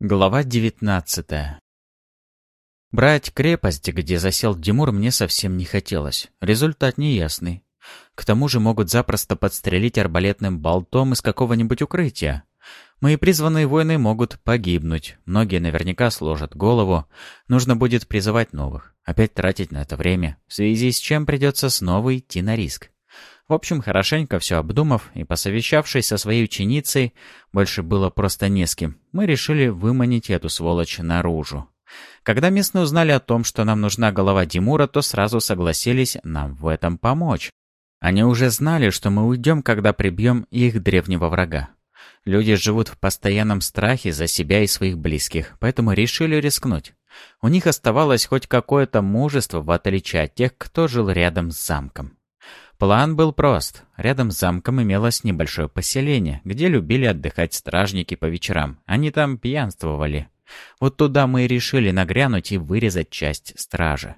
Глава 19 Брать крепость, где засел Димур, мне совсем не хотелось. Результат неясный. К тому же могут запросто подстрелить арбалетным болтом из какого-нибудь укрытия. Мои призванные воины могут погибнуть. Многие наверняка сложат голову. Нужно будет призывать новых. Опять тратить на это время, в связи с чем придется снова идти на риск. В общем, хорошенько все обдумав и посовещавшись со своей ученицей, больше было просто не с кем, мы решили выманить эту сволочь наружу. Когда местные узнали о том, что нам нужна голова Димура, то сразу согласились нам в этом помочь. Они уже знали, что мы уйдем, когда прибьем их древнего врага. Люди живут в постоянном страхе за себя и своих близких, поэтому решили рискнуть. У них оставалось хоть какое-то мужество, в отличие от тех, кто жил рядом с замком. План был прост. Рядом с замком имелось небольшое поселение, где любили отдыхать стражники по вечерам. Они там пьянствовали. Вот туда мы и решили нагрянуть и вырезать часть стражи.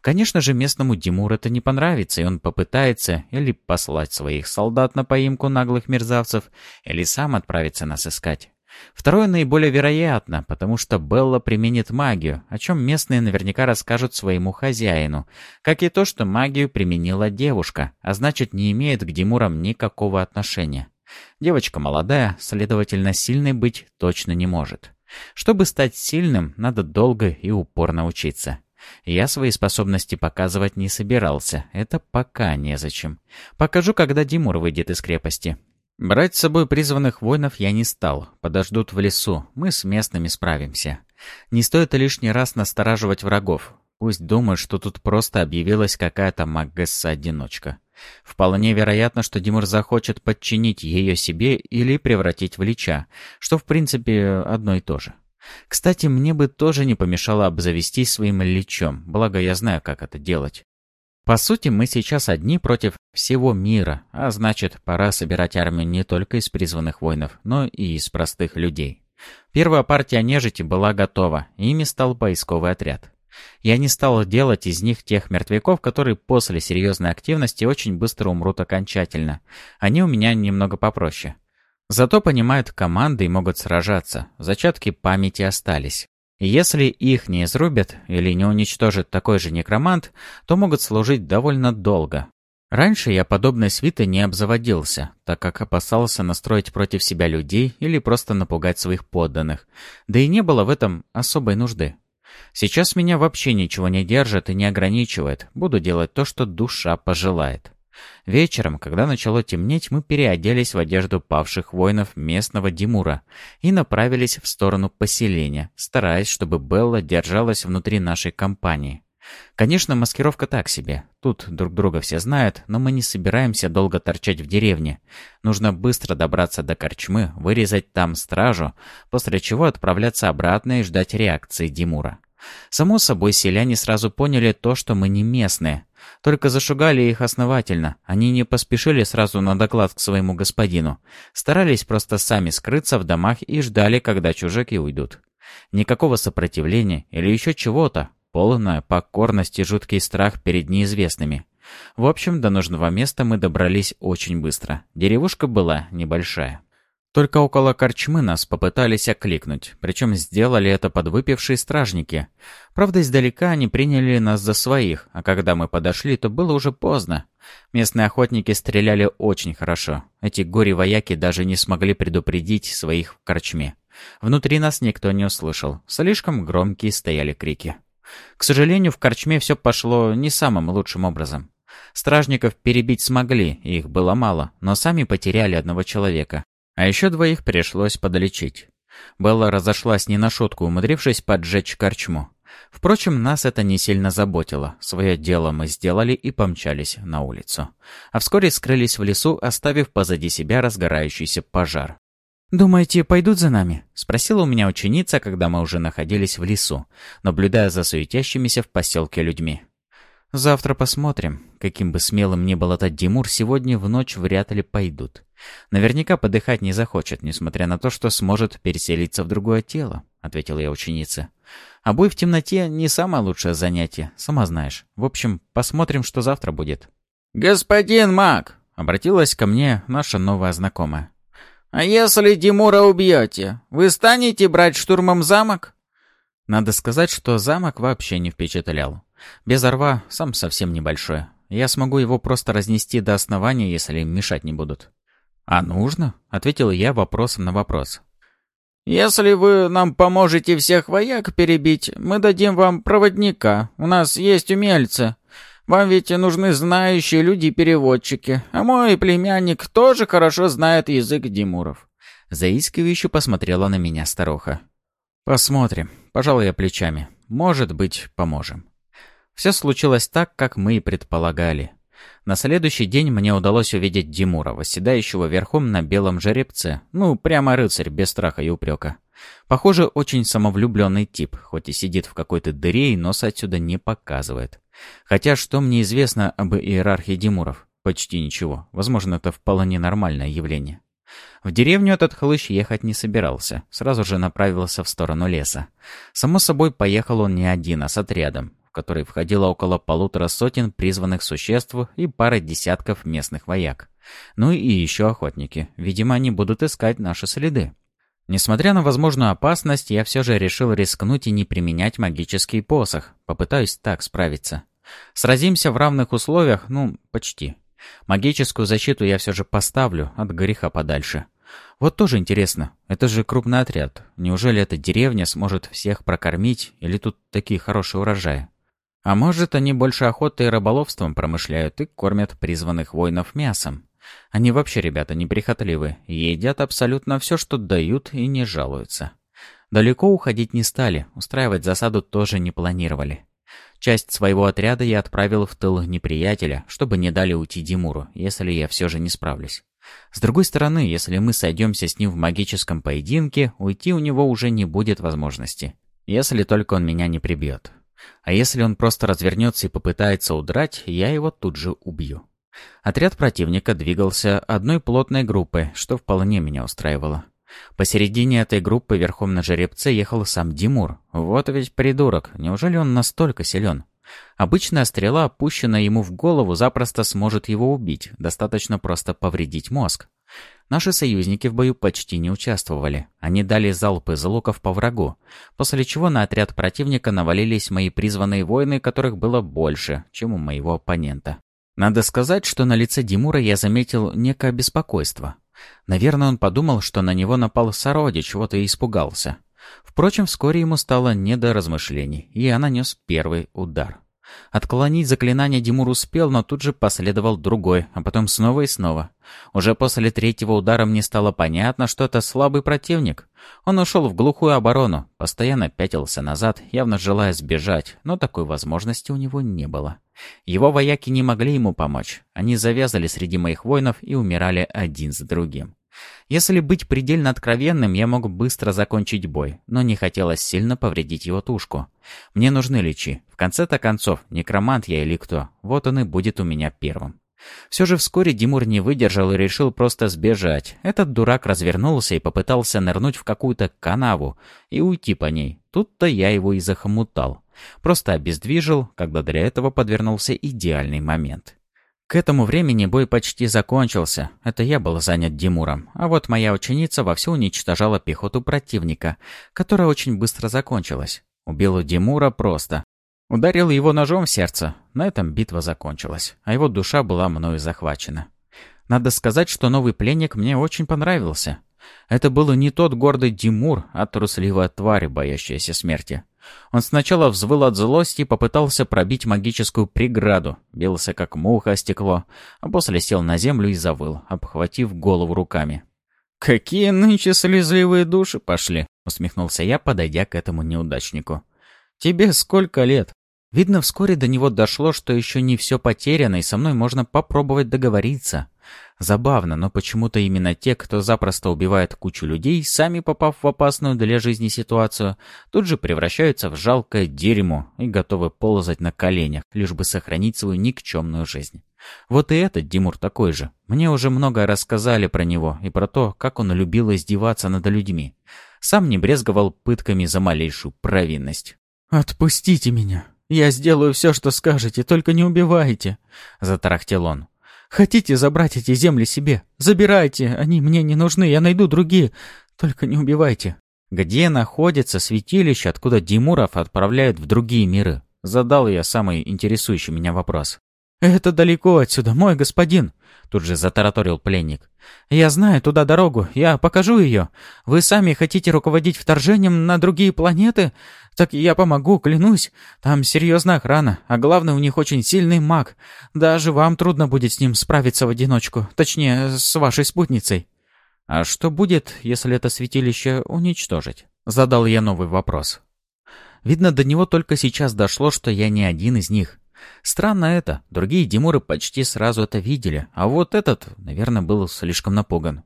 Конечно же, местному Димур это не понравится, и он попытается или послать своих солдат на поимку наглых мерзавцев, или сам отправиться нас искать. Второе наиболее вероятно, потому что Белла применит магию, о чем местные наверняка расскажут своему хозяину, как и то, что магию применила девушка, а значит не имеет к Димурам никакого отношения. Девочка молодая, следовательно, сильной быть точно не может. Чтобы стать сильным, надо долго и упорно учиться. Я свои способности показывать не собирался, это пока незачем. Покажу, когда Димур выйдет из крепости. Брать с собой призванных воинов я не стал. Подождут в лесу. Мы с местными справимся. Не стоит лишний раз настораживать врагов. Пусть думают, что тут просто объявилась какая-то Магесса-одиночка. Вполне вероятно, что Димур захочет подчинить ее себе или превратить в лича, что в принципе одно и то же. Кстати, мне бы тоже не помешало обзавестись своим личом, благо я знаю, как это делать. По сути, мы сейчас одни против всего мира, а значит, пора собирать армию не только из призванных воинов, но и из простых людей. Первая партия нежити была готова, ими стал поисковый отряд. Я не стал делать из них тех мертвяков, которые после серьезной активности очень быстро умрут окончательно. Они у меня немного попроще. Зато понимают команды и могут сражаться. Зачатки памяти остались. Если их не изрубят или не уничтожит такой же некромант, то могут служить довольно долго. Раньше я подобной свиты не обзаводился, так как опасался настроить против себя людей или просто напугать своих подданных, да и не было в этом особой нужды. Сейчас меня вообще ничего не держит и не ограничивает, буду делать то, что душа пожелает. Вечером, когда начало темнеть, мы переоделись в одежду павших воинов местного Димура и направились в сторону поселения, стараясь, чтобы Белла держалась внутри нашей компании. Конечно, маскировка так себе. Тут друг друга все знают, но мы не собираемся долго торчать в деревне. Нужно быстро добраться до корчмы, вырезать там стражу, после чего отправляться обратно и ждать реакции Димура. Само собой, селяне сразу поняли то, что мы не местные. Только зашугали их основательно. Они не поспешили сразу на доклад к своему господину. Старались просто сами скрыться в домах и ждали, когда чужаки уйдут. Никакого сопротивления или еще чего-то. Полная покорность и жуткий страх перед неизвестными. В общем, до нужного места мы добрались очень быстро. Деревушка была небольшая. Только около корчмы нас попытались окликнуть, причем сделали это подвыпившие стражники. Правда, издалека они приняли нас за своих, а когда мы подошли, то было уже поздно. Местные охотники стреляли очень хорошо. Эти горе-вояки даже не смогли предупредить своих в корчме. Внутри нас никто не услышал. Слишком громкие стояли крики. К сожалению, в корчме все пошло не самым лучшим образом. Стражников перебить смогли, их было мало, но сами потеряли одного человека. А еще двоих пришлось подлечить. Белла разошлась не на шутку, умудрившись поджечь корчму. Впрочем, нас это не сильно заботило. Свое дело мы сделали и помчались на улицу. А вскоре скрылись в лесу, оставив позади себя разгорающийся пожар. «Думаете, пойдут за нами?» — спросила у меня ученица, когда мы уже находились в лесу, наблюдая за суетящимися в поселке людьми. «Завтра посмотрим. Каким бы смелым ни был этот Димур, сегодня в ночь вряд ли пойдут. Наверняка подыхать не захочет, несмотря на то, что сможет переселиться в другое тело», — ответила я ученице. «А бой в темноте не самое лучшее занятие, сама знаешь. В общем, посмотрим, что завтра будет». «Господин маг!» — обратилась ко мне наша новая знакомая. «А если Димура убьете, вы станете брать штурмом замок?» Надо сказать, что замок вообще не впечатлял. Без орва сам совсем небольшой. Я смогу его просто разнести до основания, если им мешать не будут. «А нужно?» — ответил я вопросом на вопрос. «Если вы нам поможете всех вояк перебить, мы дадим вам проводника. У нас есть умельцы. Вам ведь нужны знающие люди-переводчики, а мой племянник тоже хорошо знает язык Димуров». Заискивающе посмотрела на меня старуха. «Посмотрим. Пожалуй, я плечами. Может быть, поможем». Все случилось так, как мы и предполагали. На следующий день мне удалось увидеть Димура, восседающего верхом на белом жеребце. Ну, прямо рыцарь, без страха и упрека. Похоже, очень самовлюбленный тип, хоть и сидит в какой-то дыре и нос отсюда не показывает. Хотя что мне известно об иерархии Димуров? Почти ничего. Возможно, это вполне нормальное явление. В деревню этот хлыщ ехать не собирался, сразу же направился в сторону леса. Само собой, поехал он не один, а с отрядом, который входило около полутора сотен призванных существ и пара десятков местных вояк. Ну и еще охотники. Видимо, они будут искать наши следы. Несмотря на возможную опасность, я все же решил рискнуть и не применять магический посох. Попытаюсь так справиться. Сразимся в равных условиях, ну, почти. Магическую защиту я все же поставлю, от греха подальше. Вот тоже интересно, это же крупный отряд. Неужели эта деревня сможет всех прокормить, или тут такие хорошие урожаи? А может, они больше охотой и рыболовством промышляют и кормят призванных воинов мясом? Они вообще, ребята, неприхотливы, едят абсолютно все, что дают, и не жалуются. Далеко уходить не стали, устраивать засаду тоже не планировали. Часть своего отряда я отправил в тыл неприятеля, чтобы не дали уйти Димуру, если я все же не справлюсь. С другой стороны, если мы сойдемся с ним в магическом поединке, уйти у него уже не будет возможности. Если только он меня не прибьет. А если он просто развернется и попытается удрать, я его тут же убью. Отряд противника двигался одной плотной группой, что вполне меня устраивало. Посередине этой группы верхом на жеребце ехал сам Димур. Вот ведь придурок, неужели он настолько силен? Обычная стрела, опущенная ему в голову, запросто сможет его убить, достаточно просто повредить мозг. Наши союзники в бою почти не участвовали. Они дали залпы из луков по врагу, после чего на отряд противника навалились мои призванные воины, которых было больше, чем у моего оппонента. Надо сказать, что на лице Димура я заметил некое беспокойство. Наверное, он подумал, что на него напал сородич, чего-то и испугался. Впрочем, вскоре ему стало не до размышлений, и я нанес первый удар. Отклонить заклинание Димур успел, но тут же последовал другой, а потом снова и снова. Уже после третьего удара мне стало понятно, что это слабый противник. Он ушел в глухую оборону, постоянно пятился назад, явно желая сбежать, но такой возможности у него не было. Его вояки не могли ему помочь. Они завязали среди моих воинов и умирали один за другим. Если быть предельно откровенным, я мог быстро закончить бой, но не хотелось сильно повредить его тушку. Мне нужны личи. В конце-то концов, некромант я или кто, вот он и будет у меня первым. Все же вскоре Димур не выдержал и решил просто сбежать. Этот дурак развернулся и попытался нырнуть в какую-то канаву и уйти по ней. Тут-то я его и захомутал. Просто обездвижил, когда для этого подвернулся идеальный момент. К этому времени бой почти закончился. Это я был занят Димуром. А вот моя ученица вовсю уничтожала пехоту противника, которая очень быстро закончилась. Убил Димура просто. Ударил его ножом в сердце. На этом битва закончилась, а его душа была мною захвачена. Надо сказать, что новый пленник мне очень понравился. Это был не тот гордый Димур, а трусливая тварь, боящаяся смерти. Он сначала взвыл от злости и попытался пробить магическую преграду, бился как муха о стекло, а после сел на землю и завыл, обхватив голову руками. «Какие нынче слезливые души пошли!» — усмехнулся я, подойдя к этому неудачнику. «Тебе сколько лет?» Видно, вскоре до него дошло, что еще не все потеряно, и со мной можно попробовать договориться. Забавно, но почему-то именно те, кто запросто убивает кучу людей, сами попав в опасную для жизни ситуацию, тут же превращаются в жалкое дерьмо и готовы ползать на коленях, лишь бы сохранить свою никчемную жизнь. Вот и этот Димур такой же. Мне уже много рассказали про него и про то, как он любил издеваться над людьми. Сам не брезговал пытками за малейшую провинность. «Отпустите меня. Я сделаю все, что скажете, только не убивайте», — затарахтел он. Хотите забрать эти земли себе? Забирайте, они мне не нужны, я найду другие. Только не убивайте». «Где находится святилище, откуда Димуров отправляют в другие миры?» Задал я самый интересующий меня вопрос. «Это далеко отсюда, мой господин», — тут же затараторил пленник. «Я знаю туда дорогу, я покажу ее. Вы сами хотите руководить вторжением на другие планеты? Так я помогу, клянусь. Там серьезная охрана, а главное, у них очень сильный маг. Даже вам трудно будет с ним справиться в одиночку, точнее, с вашей спутницей». «А что будет, если это святилище уничтожить?» Задал я новый вопрос. Видно, до него только сейчас дошло, что я не один из них. Странно это. Другие Димуры почти сразу это видели, а вот этот, наверное, был слишком напуган.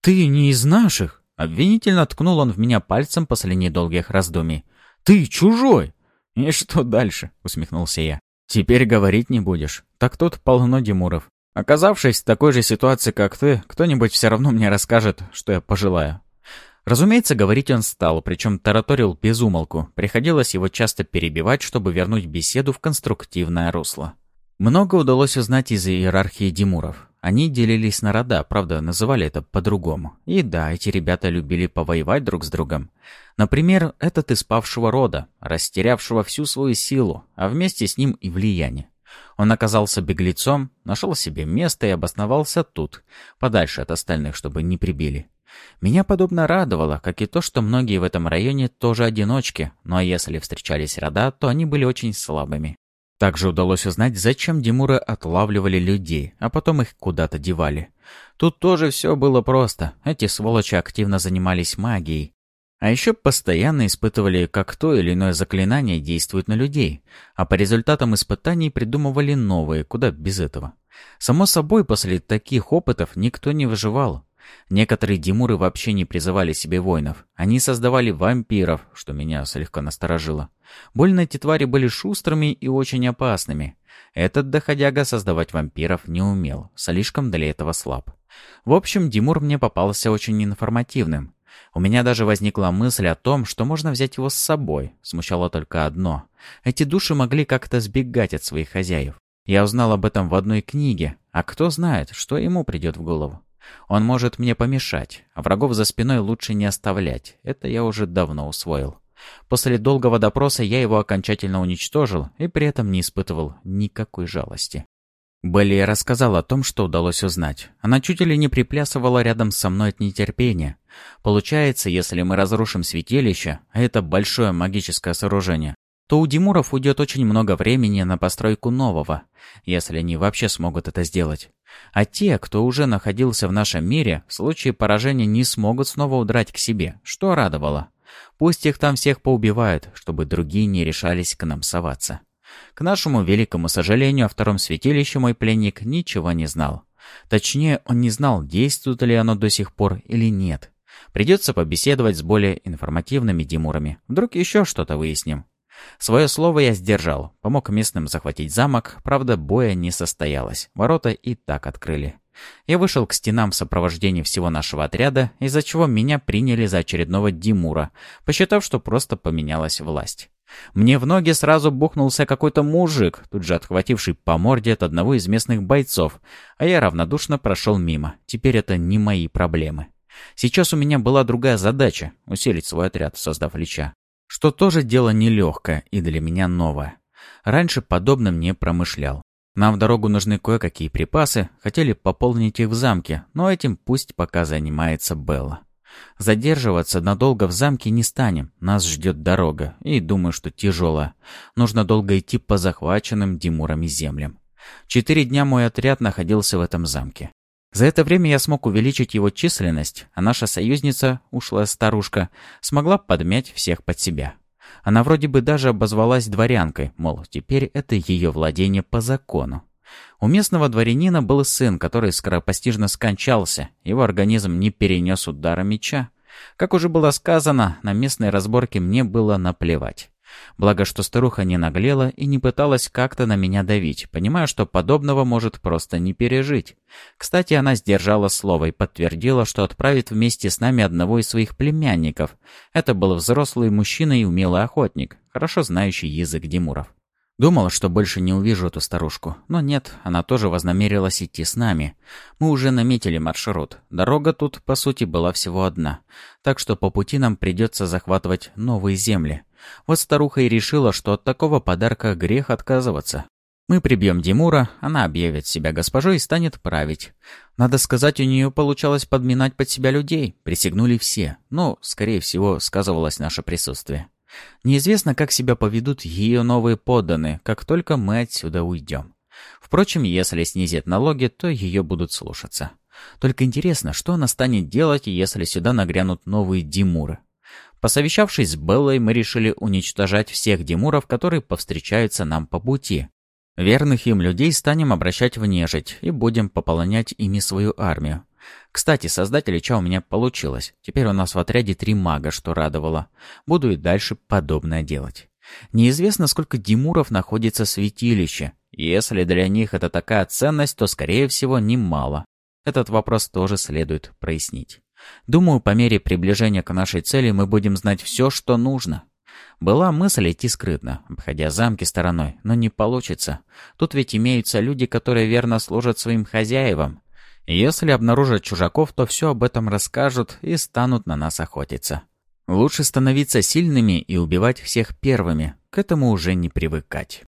«Ты не из наших?» Обвинительно ткнул он в меня пальцем после недолгих раздумий. «Ты чужой!» «И что дальше?» — усмехнулся я. «Теперь говорить не будешь. Так тут полно Димуров. Оказавшись в такой же ситуации, как ты, кто-нибудь все равно мне расскажет, что я пожелаю. Разумеется, говорить он стал, причем тараторил без умолку. Приходилось его часто перебивать, чтобы вернуть беседу в конструктивное русло. Много удалось узнать из иерархии Димуров. Они делились на рода, правда, называли это по-другому. И да, эти ребята любили повоевать друг с другом. Например, этот из павшего рода, растерявшего всю свою силу, а вместе с ним и влияние. Он оказался беглецом, нашел себе место и обосновался тут, подальше от остальных, чтобы не прибили. Меня подобно радовало, как и то, что многие в этом районе тоже одиночки, но если встречались рода, то они были очень слабыми. Также удалось узнать, зачем Димуры отлавливали людей, а потом их куда-то девали. Тут тоже все было просто. Эти сволочи активно занимались магией. А еще постоянно испытывали, как то или иное заклинание действует на людей, а по результатам испытаний придумывали новые, куда без этого. Само собой, после таких опытов никто не выживал, Некоторые Димуры вообще не призывали себе воинов. Они создавали вампиров, что меня слегка насторожило. Больно эти твари были шустрыми и очень опасными. Этот доходяга создавать вампиров не умел, слишком для этого слаб. В общем, Димур мне попался очень информативным. У меня даже возникла мысль о том, что можно взять его с собой. Смущало только одно. Эти души могли как-то сбегать от своих хозяев. Я узнал об этом в одной книге, а кто знает, что ему придет в голову. Он может мне помешать, а врагов за спиной лучше не оставлять. Это я уже давно усвоил. После долгого допроса я его окончательно уничтожил и при этом не испытывал никакой жалости. Белли рассказала о том, что удалось узнать. Она чуть ли не приплясывала рядом со мной от нетерпения. Получается, если мы разрушим святилище, а это большое магическое сооружение, то у Димуров уйдет очень много времени на постройку нового, если они вообще смогут это сделать. А те, кто уже находился в нашем мире, в случае поражения не смогут снова удрать к себе, что радовало. Пусть их там всех поубивают, чтобы другие не решались к нам соваться. К нашему великому сожалению, о втором святилище мой пленник ничего не знал. Точнее, он не знал, действует ли оно до сих пор или нет. Придется побеседовать с более информативными Димурами. Вдруг еще что-то выясним. Свое слово я сдержал. Помог местным захватить замок, правда, боя не состоялось. Ворота и так открыли. Я вышел к стенам в сопровождении всего нашего отряда, из-за чего меня приняли за очередного Димура, посчитав, что просто поменялась власть. Мне в ноги сразу бухнулся какой-то мужик, тут же отхвативший по морде от одного из местных бойцов, а я равнодушно прошел мимо. Теперь это не мои проблемы. Сейчас у меня была другая задача — усилить свой отряд, создав Лича. Что тоже дело нелегкое и для меня новое. Раньше подобным не промышлял. Нам в дорогу нужны кое-какие припасы, хотели пополнить их в замке, но этим пусть пока занимается Белла. Задерживаться надолго в замке не станем, нас ждет дорога, и думаю, что тяжелая. Нужно долго идти по захваченным Димурами землям. Четыре дня мой отряд находился в этом замке. За это время я смог увеличить его численность, а наша союзница, ушлая старушка, смогла подмять всех под себя. Она вроде бы даже обозвалась дворянкой, мол, теперь это ее владение по закону. У местного дворянина был сын, который скоропостижно скончался, его организм не перенес удара меча. Как уже было сказано, на местные разборки мне было наплевать. Благо, что старуха не наглела и не пыталась как-то на меня давить, понимая, что подобного может просто не пережить. Кстати, она сдержала слово и подтвердила, что отправит вместе с нами одного из своих племянников. Это был взрослый мужчина и умелый охотник, хорошо знающий язык Димуров. Думал, что больше не увижу эту старушку, но нет, она тоже вознамерилась идти с нами. Мы уже наметили маршрут. Дорога тут, по сути, была всего одна, так что по пути нам придется захватывать новые земли. Вот старуха и решила, что от такого подарка грех отказываться. Мы прибьем Димура, она объявит себя госпожой и станет править. Надо сказать, у нее получалось подминать под себя людей, присягнули все, но, скорее всего, сказывалось наше присутствие. Неизвестно, как себя поведут ее новые подданные, как только мы отсюда уйдем. Впрочем, если снизят налоги, то ее будут слушаться. Только интересно, что она станет делать, если сюда нагрянут новые Димуры. Посовещавшись с Беллой, мы решили уничтожать всех Димуров, которые повстречаются нам по пути. Верных им людей станем обращать в нежить и будем пополнять ими свою армию. Кстати, создатель Ча у меня получилось. Теперь у нас в отряде три мага, что радовало. Буду и дальше подобное делать. Неизвестно, сколько Димуров находится в святилище. Если для них это такая ценность, то, скорее всего, немало. Этот вопрос тоже следует прояснить. Думаю, по мере приближения к нашей цели мы будем знать все, что нужно. Была мысль идти скрытно, обходя замки стороной, но не получится. Тут ведь имеются люди, которые верно служат своим хозяевам. Если обнаружат чужаков, то все об этом расскажут и станут на нас охотиться. Лучше становиться сильными и убивать всех первыми, к этому уже не привыкать.